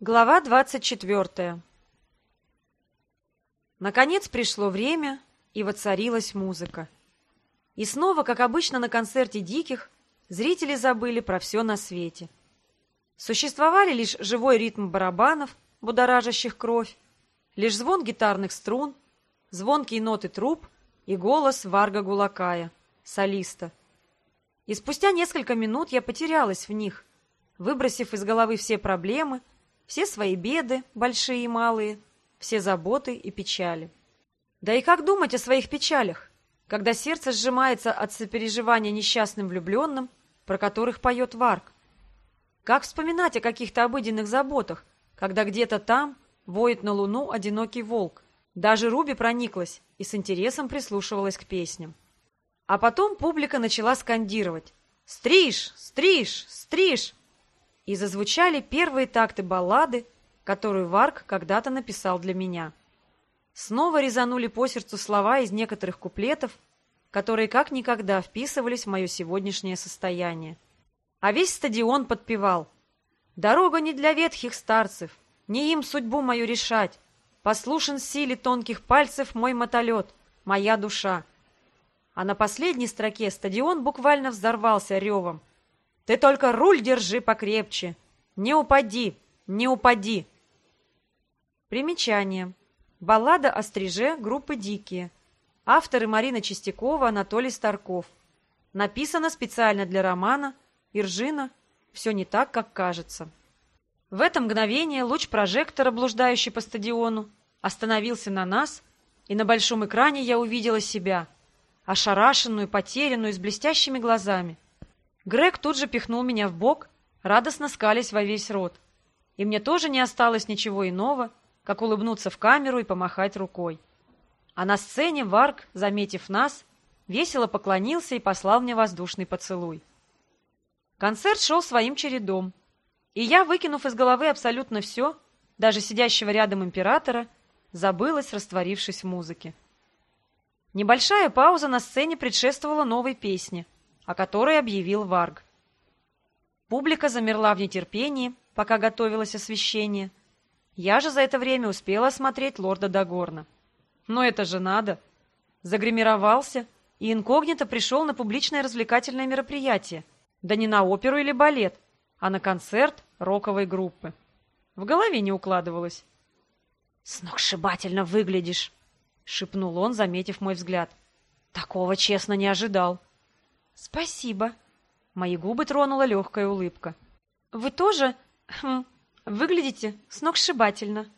Глава двадцать четвертая Наконец пришло время, и воцарилась музыка. И снова, как обычно на концерте «Диких», зрители забыли про все на свете. Существовали лишь живой ритм барабанов, будоражащих кровь, лишь звон гитарных струн, звонкие ноты труб и голос Варга Гулакая, солиста. И спустя несколько минут я потерялась в них, выбросив из головы все проблемы — все свои беды, большие и малые, все заботы и печали. Да и как думать о своих печалях, когда сердце сжимается от сопереживания несчастным влюбленным, про которых поет Варк? Как вспоминать о каких-то обыденных заботах, когда где-то там воет на луну одинокий волк? Даже Руби прониклась и с интересом прислушивалась к песням. А потом публика начала скандировать «Стриж! Стриж! Стриж!» И зазвучали первые такты баллады, которую Варк когда-то написал для меня. Снова резанули по сердцу слова из некоторых куплетов, которые как никогда вписывались в мое сегодняшнее состояние. А весь стадион подпевал. «Дорога не для ветхих старцев, не им судьбу мою решать. Послушен силе тонких пальцев мой мотолет, моя душа». А на последней строке стадион буквально взорвался ревом. Ты только руль держи покрепче. Не упади, не упади. Примечание. Баллада о стриже группы «Дикие». Авторы Марина Чистякова, Анатолий Старков. Написано специально для романа «Иржина. Все не так, как кажется». В это мгновение луч прожектора, блуждающий по стадиону, остановился на нас, и на большом экране я увидела себя, ошарашенную, потерянную, с блестящими глазами. Грег тут же пихнул меня в бок, радостно скались во весь рот. И мне тоже не осталось ничего иного, как улыбнуться в камеру и помахать рукой. А на сцене Варк, заметив нас, весело поклонился и послал мне воздушный поцелуй. Концерт шел своим чередом, и я, выкинув из головы абсолютно все, даже сидящего рядом императора, забылась, растворившись в музыке. Небольшая пауза на сцене предшествовала новой песне — о которой объявил Варг. Публика замерла в нетерпении, пока готовилось освещение. Я же за это время успела осмотреть лорда Дагорна. Но это же надо! Загримировался и инкогнито пришел на публичное развлекательное мероприятие. Да не на оперу или балет, а на концерт роковой группы. В голове не укладывалось. «Сногсшибательно выглядишь!» — шепнул он, заметив мой взгляд. «Такого честно не ожидал». «Спасибо». Мои губы тронула легкая улыбка. «Вы тоже хм, выглядите сногсшибательно».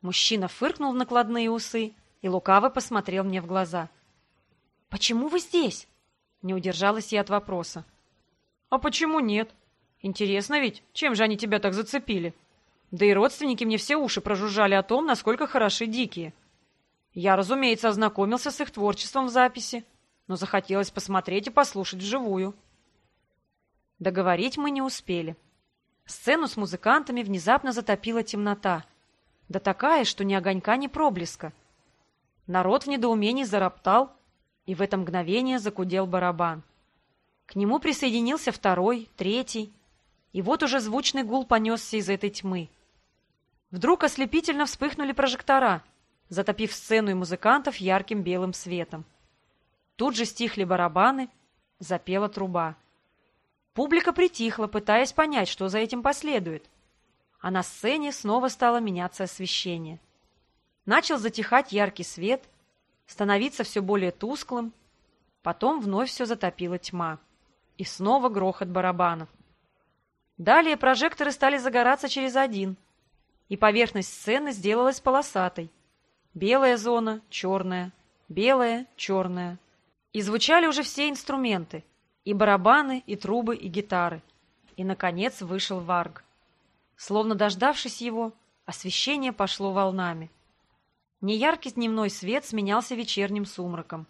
Мужчина фыркнул в накладные усы и лукаво посмотрел мне в глаза. «Почему вы здесь?» Не удержалась я от вопроса. «А почему нет? Интересно ведь, чем же они тебя так зацепили? Да и родственники мне все уши прожужжали о том, насколько хороши дикие. Я, разумеется, ознакомился с их творчеством в записи но захотелось посмотреть и послушать вживую. Договорить мы не успели. Сцену с музыкантами внезапно затопила темнота. Да такая, что ни огонька, ни проблеска. Народ в недоумении зароптал, и в это мгновение закудел барабан. К нему присоединился второй, третий, и вот уже звучный гул понесся из этой тьмы. Вдруг ослепительно вспыхнули прожектора, затопив сцену и музыкантов ярким белым светом. Тут же стихли барабаны, запела труба. Публика притихла, пытаясь понять, что за этим последует. А на сцене снова стало меняться освещение. Начал затихать яркий свет, становиться все более тусклым, потом вновь все затопила тьма. И снова грохот барабанов. Далее прожекторы стали загораться через один, и поверхность сцены сделалась полосатой. Белая зона, черная, белая, черная. И звучали уже все инструменты. И барабаны, и трубы, и гитары. И, наконец, вышел Варг. Словно дождавшись его, освещение пошло волнами. Неяркий дневной свет сменялся вечерним сумраком.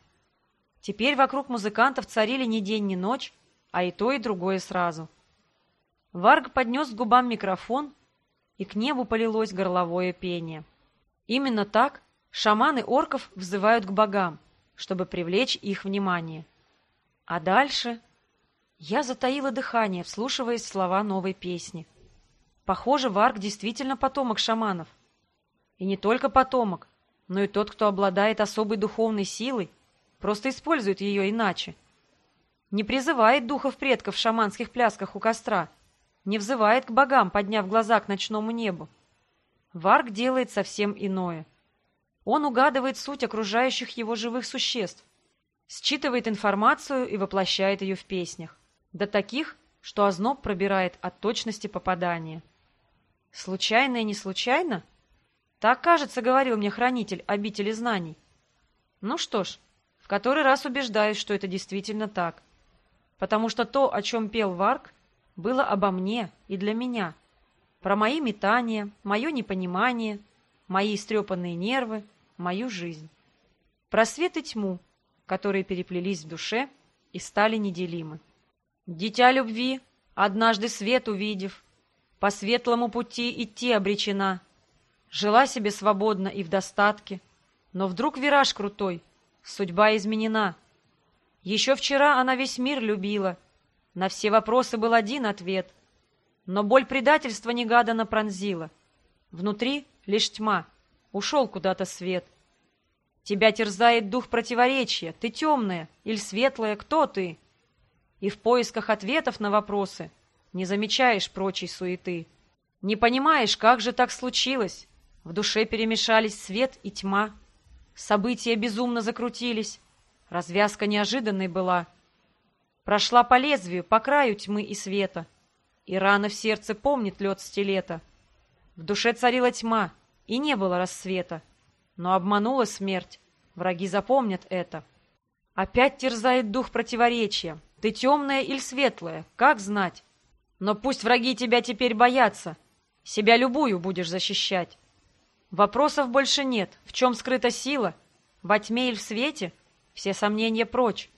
Теперь вокруг музыкантов царили ни день, ни ночь, а и то, и другое сразу. Варг поднес к губам микрофон, и к небу полилось горловое пение. Именно так шаманы орков взывают к богам, чтобы привлечь их внимание. А дальше я затаила дыхание, вслушиваясь в слова новой песни. Похоже, Варк действительно потомок шаманов. И не только потомок, но и тот, кто обладает особой духовной силой, просто использует ее иначе. Не призывает духов предков в шаманских плясках у костра, не взывает к богам, подняв глаза к ночному небу. Варк делает совсем иное. Он угадывает суть окружающих его живых существ, считывает информацию и воплощает ее в песнях. До таких, что озноб пробирает от точности попадания. Случайно и не случайно? Так, кажется, говорил мне хранитель обители знаний. Ну что ж, в который раз убеждаюсь, что это действительно так. Потому что то, о чем пел Варк, было обо мне и для меня. Про мои метания, мое непонимание, мои истрепанные нервы, мою жизнь. Про свет и тьму, которые переплелись в душе и стали неделимы. Дитя любви, однажды свет увидев, по светлому пути идти обречена — Жила себе свободно и в достатке, но вдруг вираж крутой, судьба изменена. Еще вчера она весь мир любила, на все вопросы был один ответ, но боль предательства негаданно пронзила. Внутри лишь тьма, ушел куда-то свет. Тебя терзает дух противоречия, ты темная или светлая, кто ты? И в поисках ответов на вопросы не замечаешь прочей суеты. Не понимаешь, как же так случилось, в душе перемешались свет и тьма. События безумно закрутились. Развязка неожиданной была. Прошла по лезвию, по краю тьмы и света. И рана в сердце помнит лед стилета. В душе царила тьма, и не было рассвета. Но обманула смерть. Враги запомнят это. Опять терзает дух противоречия. Ты темная или светлая, как знать? Но пусть враги тебя теперь боятся. Себя любую будешь защищать. Вопросов больше нет. В чем скрыта сила? Во тьме или в свете? Все сомнения прочь.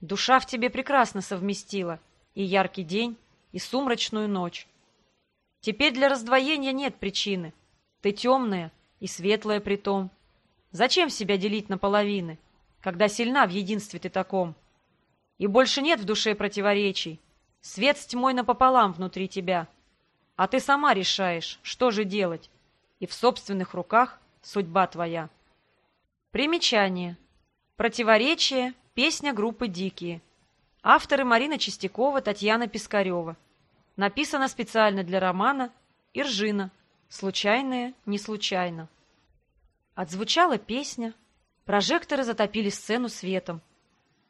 Душа в тебе прекрасно совместила и яркий день, и сумрачную ночь. Теперь для раздвоения нет причины. Ты темная и светлая притом. Зачем себя делить на половины, когда сильна в единстве ты таком? И больше нет в душе противоречий. Свет с тьмой напополам внутри тебя. А ты сама решаешь, что же делать и в собственных руках судьба твоя. Примечание. Противоречие. Песня группы «Дикие». Авторы Марина Чистякова, Татьяна Пискарева. Написано специально для романа «Иржина. Случайное, не случайно». Отзвучала песня. Прожекторы затопили сцену светом.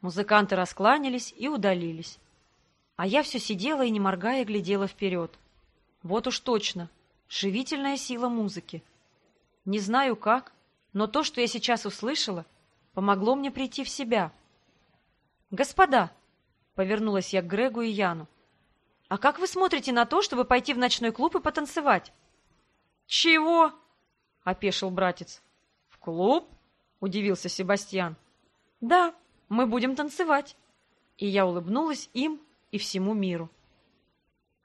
Музыканты раскланялись и удалились. А я все сидела и, не моргая, глядела вперед. Вот уж точно, Живительная сила музыки. Не знаю как, но то, что я сейчас услышала, помогло мне прийти в себя. «Господа!» — повернулась я к Грегу и Яну. «А как вы смотрите на то, чтобы пойти в ночной клуб и потанцевать?» «Чего?» — опешил братец. «В клуб?» — удивился Себастьян. «Да, мы будем танцевать». И я улыбнулась им и всему миру.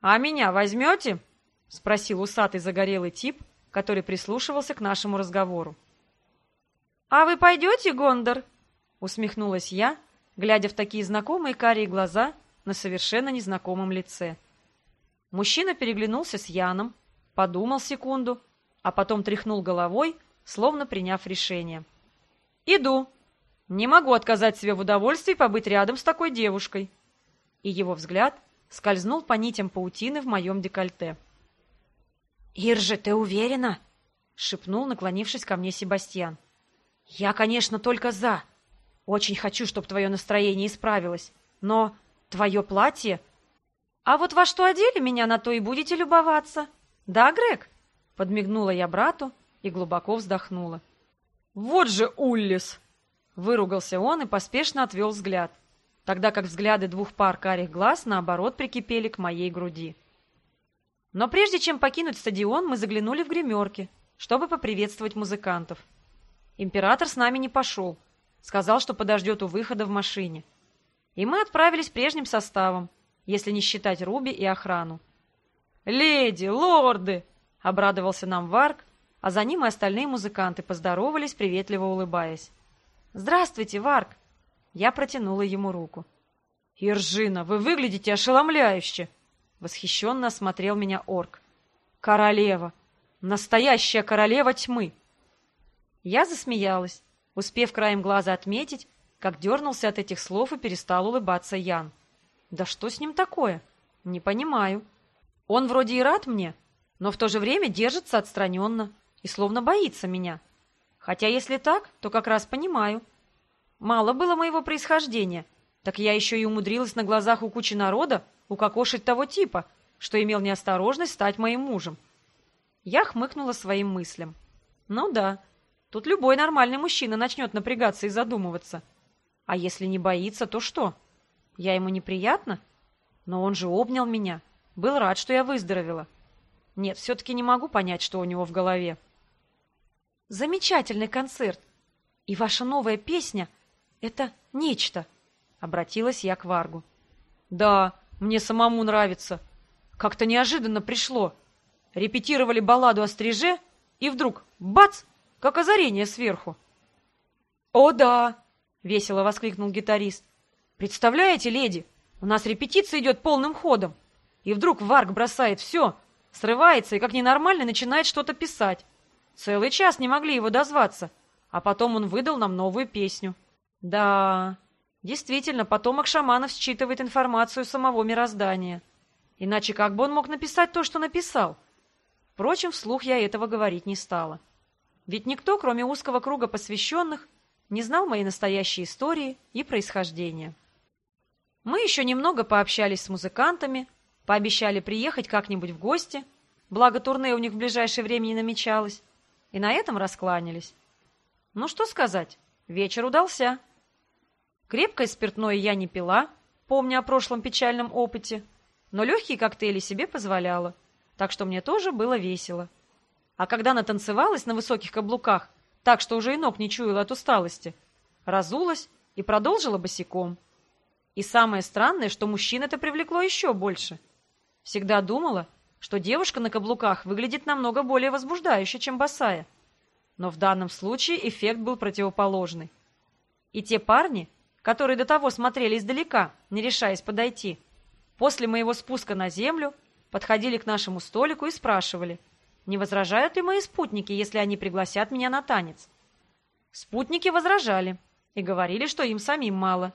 «А меня возьмете?» — спросил усатый загорелый тип, который прислушивался к нашему разговору. «А вы пойдете, Гондор?» — усмехнулась я, глядя в такие знакомые карие глаза на совершенно незнакомом лице. Мужчина переглянулся с Яном, подумал секунду, а потом тряхнул головой, словно приняв решение. «Иду. Не могу отказать себе в удовольствии побыть рядом с такой девушкой». И его взгляд скользнул по нитям паутины в моем декольте. «Иржи, ты уверена?» — шепнул, наклонившись ко мне Себастьян. «Я, конечно, только за. Очень хочу, чтобы твое настроение исправилось. Но твое платье...» «А вот во что одели меня, на то и будете любоваться. Да, Грег?» — подмигнула я брату и глубоко вздохнула. «Вот же Уллис!» — выругался он и поспешно отвел взгляд, тогда как взгляды двух пар карих глаз, наоборот, прикипели к моей груди. Но прежде чем покинуть стадион, мы заглянули в гримерки, чтобы поприветствовать музыкантов. Император с нами не пошел. Сказал, что подождет у выхода в машине. И мы отправились прежним составом, если не считать Руби и охрану. «Леди, лорды!» — обрадовался нам Варк, а за ним и остальные музыканты поздоровались, приветливо улыбаясь. «Здравствуйте, Варк!» Я протянула ему руку. «Иржина, вы выглядите ошеломляюще!» Восхищенно осмотрел меня орк. Королева! Настоящая королева тьмы! Я засмеялась, успев краем глаза отметить, как дернулся от этих слов и перестал улыбаться Ян. Да что с ним такое? Не понимаю. Он вроде и рад мне, но в то же время держится отстраненно и словно боится меня. Хотя если так, то как раз понимаю. Мало было моего происхождения, так я еще и умудрилась на глазах у кучи народа укокошить того типа, что имел неосторожность стать моим мужем. Я хмыкнула своим мыслям. Ну да, тут любой нормальный мужчина начнет напрягаться и задумываться. А если не боится, то что? Я ему неприятна? Но он же обнял меня, был рад, что я выздоровела. Нет, все-таки не могу понять, что у него в голове. Замечательный концерт. И ваша новая песня — это нечто, — обратилась я к Варгу. Да, мне самому нравится. Как-то неожиданно пришло. Репетировали балладу о стриже, и вдруг — бац! — как озарение сверху. «О, да!» — весело воскликнул гитарист. «Представляете, леди, у нас репетиция идет полным ходом, и вдруг Варг бросает все, срывается и как ненормально начинает что-то писать. Целый час не могли его дозваться, а потом он выдал нам новую песню. Да, действительно, потомок шаманов считывает информацию самого мироздания. Иначе как бы он мог написать то, что написал? Впрочем, вслух я этого говорить не стала. Ведь никто, кроме узкого круга посвященных, не знал моей настоящей истории и происхождения. Мы еще немного пообщались с музыкантами, пообещали приехать как-нибудь в гости, благо турне у них в ближайшее время не намечалось, и на этом раскланялись. Ну что сказать, вечер удался. Крепкое спиртное я не пила, помня о прошлом печальном опыте, но легкие коктейли себе позволяла, так что мне тоже было весело. А когда натанцевалась на высоких каблуках, так что уже и ног не чуяла от усталости. Разулась и продолжила босиком. И самое странное, что мужчин это привлекло еще больше. Всегда думала, что девушка на каблуках выглядит намного более возбуждающе, чем босая. Но в данном случае эффект был противоположный. И те парни, которые до того смотрели издалека, не решаясь подойти, после моего спуска на землю подходили к нашему столику и спрашивали – не возражают ли мои спутники, если они пригласят меня на танец? Спутники возражали и говорили, что им самим мало.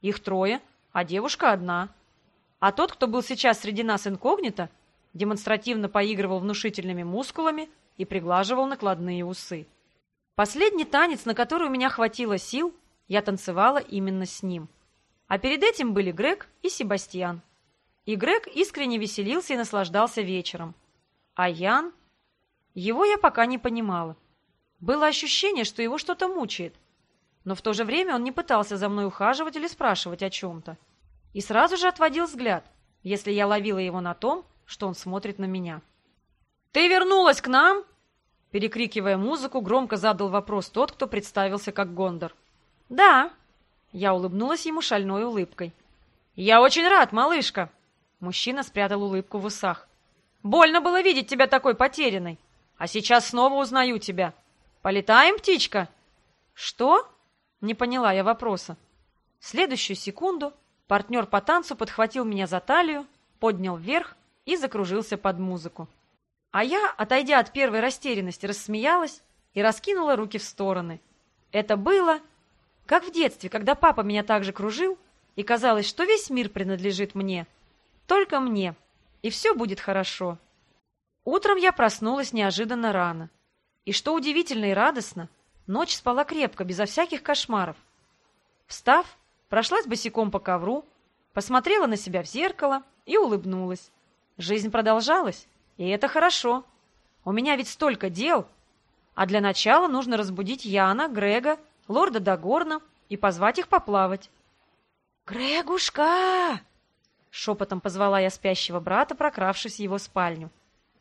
Их трое, а девушка одна. А тот, кто был сейчас среди нас инкогнито, демонстративно поигрывал внушительными мускулами и приглаживал накладные усы. Последний танец, на который у меня хватило сил, я танцевала именно с ним. А перед этим были Грег и Себастьян. И Грег искренне веселился и наслаждался вечером. А Ян его я пока не понимала. Было ощущение, что его что-то мучает. Но в то же время он не пытался за мной ухаживать или спрашивать о чем-то. И сразу же отводил взгляд, если я ловила его на том, что он смотрит на меня. «Ты вернулась к нам?» Перекрикивая музыку, громко задал вопрос тот, кто представился как Гондор. «Да». Я улыбнулась ему шальной улыбкой. «Я очень рад, малышка!» Мужчина спрятал улыбку в усах. «Больно было видеть тебя такой потерянной. А сейчас снова узнаю тебя. Полетаем, птичка?» «Что?» — не поняла я вопроса. В следующую секунду партнер по танцу подхватил меня за талию, поднял вверх и закружился под музыку. А я, отойдя от первой растерянности, рассмеялась и раскинула руки в стороны. Это было, как в детстве, когда папа меня также кружил, и казалось, что весь мир принадлежит мне. Только мне. И все будет хорошо. Утром я проснулась неожиданно рано. И что удивительно и радостно, ночь спала крепко, безо всяких кошмаров. Встав, прошлась босиком по ковру, посмотрела на себя в зеркало и улыбнулась. Жизнь продолжалась, и это хорошо. У меня ведь столько дел. А для начала нужно разбудить Яна, Грега, лорда Дагорна и позвать их поплавать. «Грегушка!» — шепотом позвала я спящего брата, прокравшись в его спальню.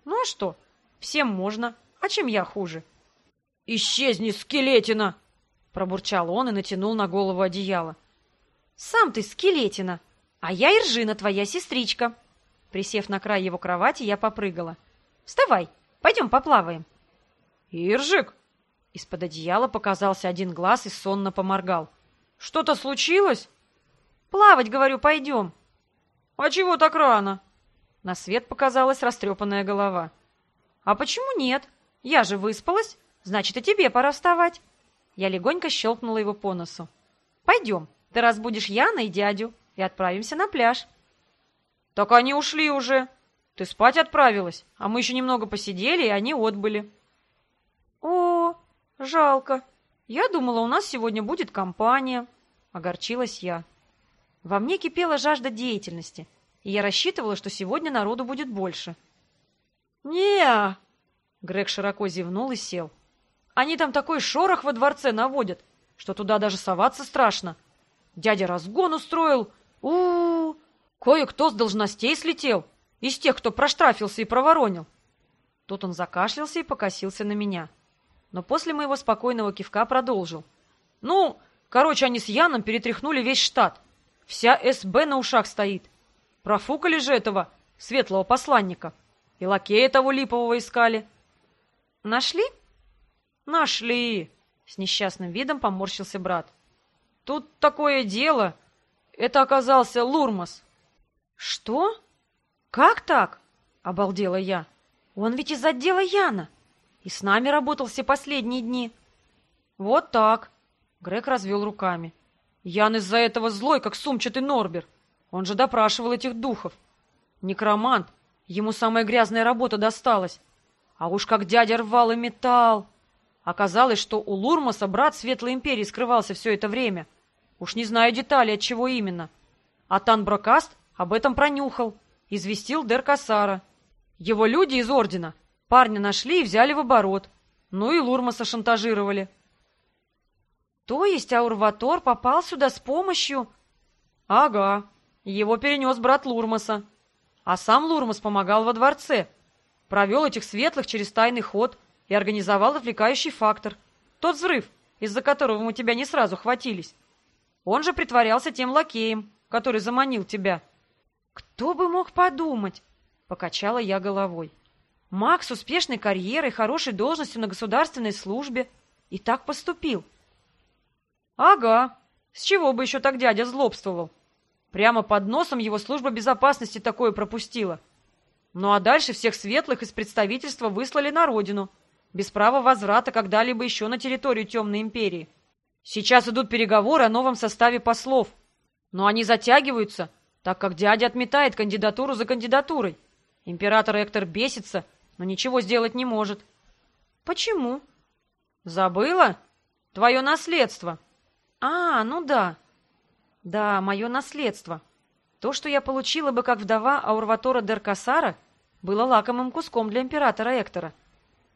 Ну а что? Всем можно. А чем я хуже? «Исчезни, скелетина!» Пробурчал он и натянул на голову одеяло. «Сам ты скелетина, а я Иржина, твоя сестричка!» Присев на край его кровати, я попрыгала. «Вставай, пойдем поплаваем!» «Иржик!» Из-под одеяла показался один глаз и сонно поморгал. «Что-то случилось?» «Плавать, говорю, пойдем!» «А чего так рано?» На свет показалась растрепанная голова. А почему нет? Я же выспалась, значит, и тебе пора вставать. Я легонько щелкнула его по носу. Пойдем, ты разбудишь Яна и дядю, и отправимся на пляж. Так они ушли уже. Ты спать отправилась, а мы еще немного посидели, и они отбыли. О, жалко. Я думала, у нас сегодня будет компания. Огорчилась я. Во мне кипела жажда деятельности, и я рассчитывала, что сегодня народу будет больше. не Грег широко зевнул и сел. «Они там такой шорох во дворце наводят, что туда даже соваться страшно. Дядя разгон устроил. у у, -у. Кое-кто с должностей слетел, из тех, кто проштрафился и проворонил». Тут он закашлялся и покосился на меня. Но после моего спокойного кивка продолжил. «Ну, короче, они с Яном перетряхнули весь штат. Вся СБ на ушах стоит. Профукали же этого светлого посланника. И лакея того липового искали. Нашли? Нашли. С несчастным видом поморщился брат. Тут такое дело. Это оказался Лурмас. Что? Как так? Обалдела я. Он ведь из отдела Яна. И с нами работал все последние дни. Вот так. Грег развел руками. Ян из-за этого злой, как сумчатый Норбер. Он же допрашивал этих духов. Некромант. Ему самая грязная работа досталась. А уж как дядя рвал и металл. Оказалось, что у Лурмаса брат Светлой Империи скрывался все это время. Уж не знаю деталей, от чего именно. А Танброкаст об этом пронюхал. Известил Деркасара. Его люди из Ордена парня нашли и взяли в оборот. Ну и Лурмаса шантажировали. То есть Аурватор попал сюда с помощью... Ага, его перенес брат Лурмаса. А сам Лурмас помогал во дворце. Провел этих светлых через тайный ход и организовал отвлекающий фактор. Тот взрыв, из-за которого мы тебя не сразу хватились. Он же притворялся тем лакеем, который заманил тебя. Кто бы мог подумать? Покачала я головой. Макс с успешной карьерой, хорошей должностью на государственной службе. И так поступил. — Ага. С чего бы еще так дядя злобствовал? Прямо под носом его служба безопасности такое пропустила. Ну а дальше всех светлых из представительства выслали на родину, без права возврата когда-либо еще на территорию Темной Империи. Сейчас идут переговоры о новом составе послов. Но они затягиваются, так как дядя отметает кандидатуру за кандидатурой. Император Эктор бесится, но ничего сделать не может. Почему? Забыла? Твое наследство. А, ну да. Да, мое наследство. То, что я получила бы как вдова Аурватора Деркасара, было лакомым куском для императора Эктора.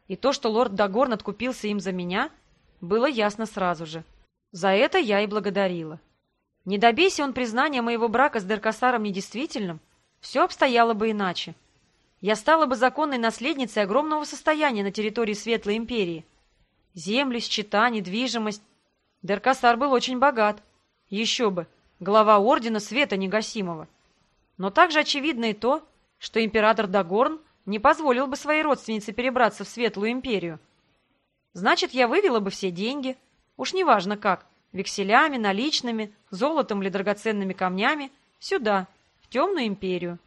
И то, что лорд Дагорн откупился им за меня, было ясно сразу же. За это я и благодарила. Не добейся он признания моего брака с Деркасаром недействительным, все обстояло бы иначе. Я стала бы законной наследницей огромного состояния на территории Светлой Империи. Земли, счета, недвижимость, Деркасар был очень богат. Еще бы, глава ордена Света Негасимого. Но также очевидно и то, что император Дагорн не позволил бы своей родственнице перебраться в Светлую Империю. Значит, я вывела бы все деньги, уж неважно как, векселями, наличными, золотом или драгоценными камнями, сюда, в Темную Империю.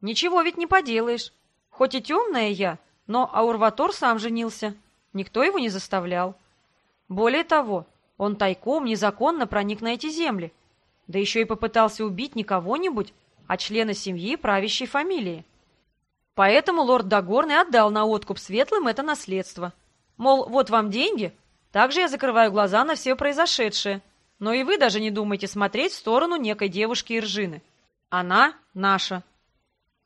Ничего ведь не поделаешь. Хоть и темная я, но Аурватор сам женился. Никто его не заставлял. Более того, он тайком, незаконно проник на эти земли. Да еще и попытался убить не кого-нибудь, а члена семьи правящей фамилии. Поэтому лорд Дагорн и отдал на откуп светлым это наследство. Мол, вот вам деньги, также я закрываю глаза на все произошедшее. Но и вы даже не думайте смотреть в сторону некой девушки Иржины. Она наша.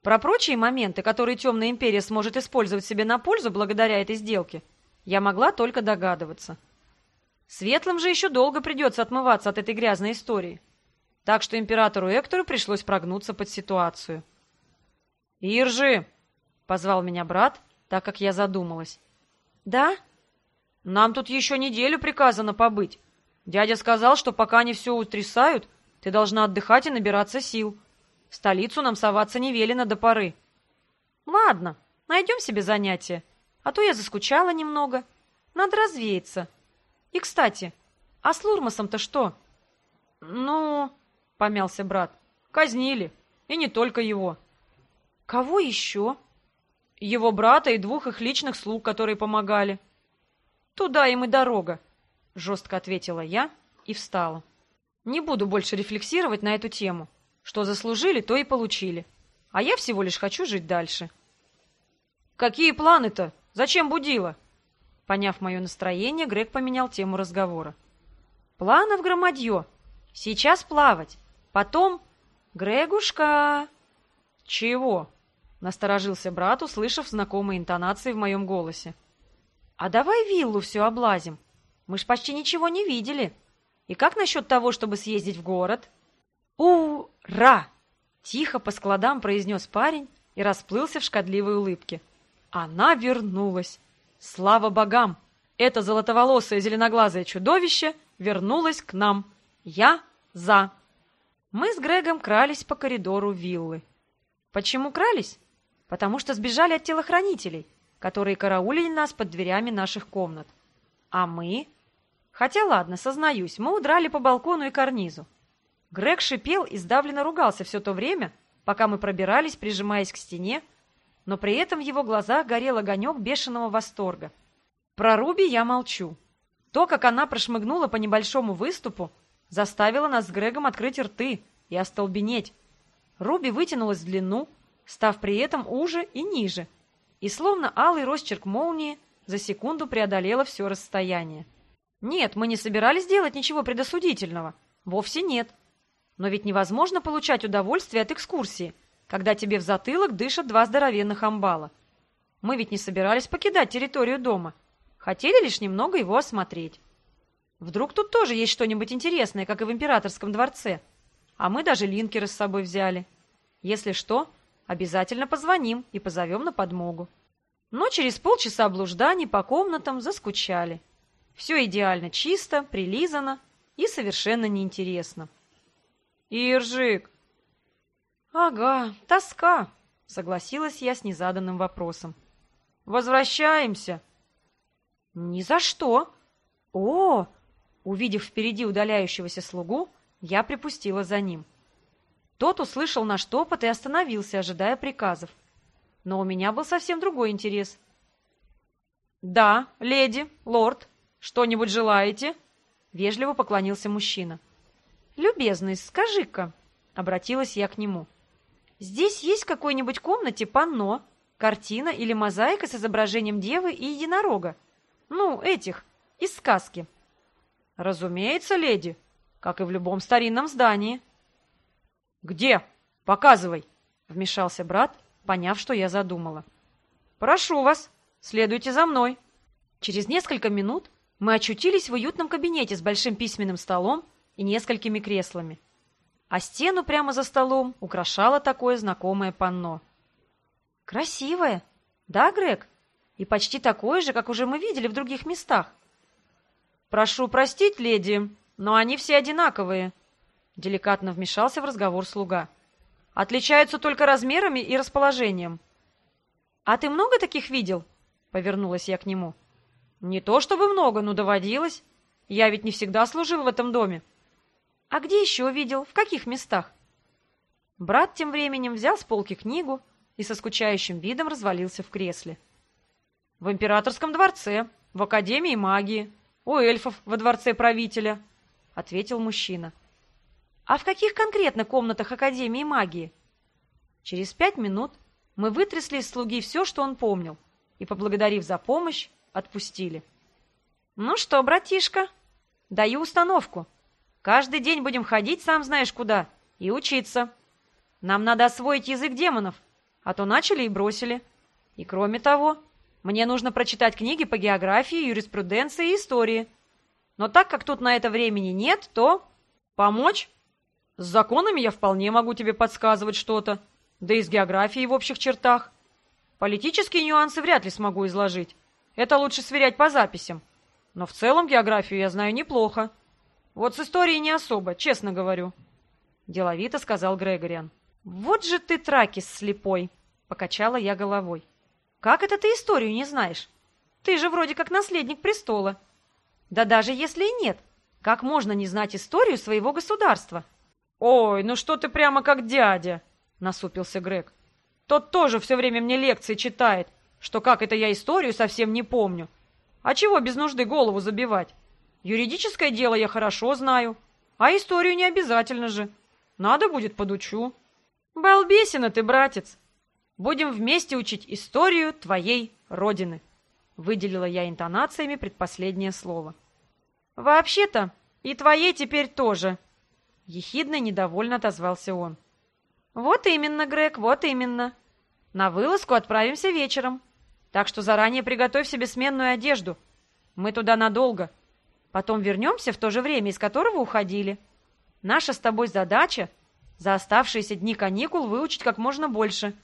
Про прочие моменты, которые Темная Империя сможет использовать себе на пользу благодаря этой сделке, я могла только догадываться. Светлым же еще долго придется отмываться от этой грязной истории. Так что императору Эктору пришлось прогнуться под ситуацию. «Иржи!» — позвал меня брат, так как я задумалась. «Да?» «Нам тут еще неделю приказано побыть. Дядя сказал, что пока они все утрясают, ты должна отдыхать и набираться сил. В столицу нам соваться не велено до поры». «Ладно, найдем себе занятие, а то я заскучала немного. Надо развеяться». И, кстати, а с Лурмасом-то что? Ну, помялся брат, казнили. И не только его. Кого еще? Его брата и двух их личных слуг, которые помогали. Туда им и дорога, жестко ответила я и встала. Не буду больше рефлексировать на эту тему. Что заслужили, то и получили. А я всего лишь хочу жить дальше. Какие планы-то? Зачем будила? Поняв мое настроение, Грег поменял тему разговора. Планов громадье. Сейчас плавать. Потом... Грегушка... Чего? Насторожился брат, услышав знакомые интонации в моем голосе. А давай виллу все облазим. Мы ж почти ничего не видели. И как насчет того, чтобы съездить в город? Ура! Тихо по складам произнес парень и расплылся в шкодливой улыбке. Она вернулась. Слава богам! Это золотоволосое зеленоглазое чудовище вернулось к нам. Я за. Мы с Грегом крались по коридору виллы. Почему крались? Потому что сбежали от телохранителей, которые караулили нас под дверями наших комнат. А мы... Хотя ладно, сознаюсь, мы удрали по балкону и карнизу. Грег шипел и сдавленно ругался все то время, пока мы пробирались, прижимаясь к стене, но при этом в его глазах горел огонек бешеного восторга. Про Руби я молчу. То, как она прошмыгнула по небольшому выступу, заставило нас с Грегом открыть рты и остолбенеть. Руби вытянулась в длину, став при этом уже и ниже, и словно алый росчерк молнии за секунду преодолела все расстояние. Нет, мы не собирались делать ничего предосудительного. Вовсе нет. Но ведь невозможно получать удовольствие от экскурсии – когда тебе в затылок дышат два здоровенных амбала. Мы ведь не собирались покидать территорию дома. Хотели лишь немного его осмотреть. Вдруг тут тоже есть что-нибудь интересное, как и в императорском дворце. А мы даже линкеры с собой взяли. Если что, обязательно позвоним и позовем на подмогу. Но через полчаса блужданий по комнатам заскучали. Все идеально чисто, прилизано и совершенно неинтересно. «Иржик, «Ага, тоска», — согласилась я с незаданным вопросом. «Возвращаемся». «Ни за что». «О!» Увидев впереди удаляющегося слугу, я припустила за ним. Тот услышал наш топот и остановился, ожидая приказов. Но у меня был совсем другой интерес. «Да, леди, лорд, что-нибудь желаете?» Вежливо поклонился мужчина. «Любезный, скажи-ка», — обратилась я к нему, — Здесь есть в какой-нибудь комнате панно, картина или мозаика с изображением девы и единорога. Ну, этих, из сказки. Разумеется, леди, как и в любом старинном здании. Где? Показывай, вмешался брат, поняв, что я задумала. Прошу вас, следуйте за мной. Через несколько минут мы очутились в уютном кабинете с большим письменным столом и несколькими креслами а стену прямо за столом украшало такое знакомое панно. «Красивое, да, Грег? И почти такое же, как уже мы видели в других местах». «Прошу простить, леди, но они все одинаковые», — деликатно вмешался в разговор слуга. «Отличаются только размерами и расположением». «А ты много таких видел?» — повернулась я к нему. «Не то чтобы много, но доводилось. Я ведь не всегда служил в этом доме». «А где еще видел? В каких местах?» Брат тем временем взял с полки книгу и со скучающим видом развалился в кресле. «В императорском дворце, в Академии магии, у эльфов во дворце правителя», — ответил мужчина. «А в каких конкретно комнатах Академии магии?» Через пять минут мы вытрясли из слуги все, что он помнил, и, поблагодарив за помощь, отпустили. «Ну что, братишка, даю установку». Каждый день будем ходить сам знаешь куда и учиться. Нам надо освоить язык демонов, а то начали и бросили. И кроме того, мне нужно прочитать книги по географии, юриспруденции и истории. Но так как тут на это времени нет, то... Помочь? С законами я вполне могу тебе подсказывать что-то, да и с географией в общих чертах. Политические нюансы вряд ли смогу изложить. Это лучше сверять по записям. Но в целом географию я знаю неплохо. Вот с историей не особо, честно говорю. Деловито сказал Грегориан. Вот же ты, Тракис, слепой, покачала я головой. Как это ты историю не знаешь? Ты же вроде как наследник престола. Да даже если и нет, как можно не знать историю своего государства? Ой, ну что ты прямо как дядя, насупился Грег. Тот тоже все время мне лекции читает, что как это я историю совсем не помню. А чего без нужды голову забивать? Юридическое дело я хорошо знаю, а историю не обязательно же. Надо будет подучу. Балбесина ты, братец. Будем вместе учить историю твоей родины. Выделила я интонациями предпоследнее слово. Вообще-то, и твоей теперь тоже. Ехидно недовольно отозвался он. Вот именно, Грег, вот именно. На вылазку отправимся вечером. Так что заранее приготовь себе сменную одежду. Мы туда надолго. Потом вернемся в то же время, из которого уходили. Наша с тобой задача за оставшиеся дни каникул выучить как можно больше.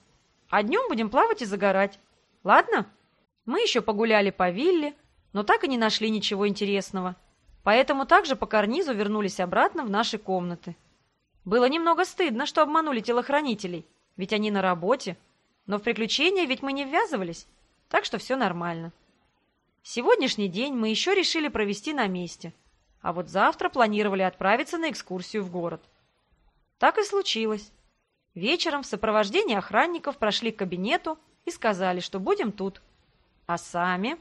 А днем будем плавать и загорать. Ладно? Мы еще погуляли по вилле, но так и не нашли ничего интересного. Поэтому также по карнизу вернулись обратно в наши комнаты. Было немного стыдно, что обманули телохранителей, ведь они на работе. Но в приключения ведь мы не ввязывались так что все нормально. Сегодняшний день мы еще решили провести на месте, а вот завтра планировали отправиться на экскурсию в город. Так и случилось. Вечером в сопровождении охранников прошли к кабинету и сказали, что будем тут. А сами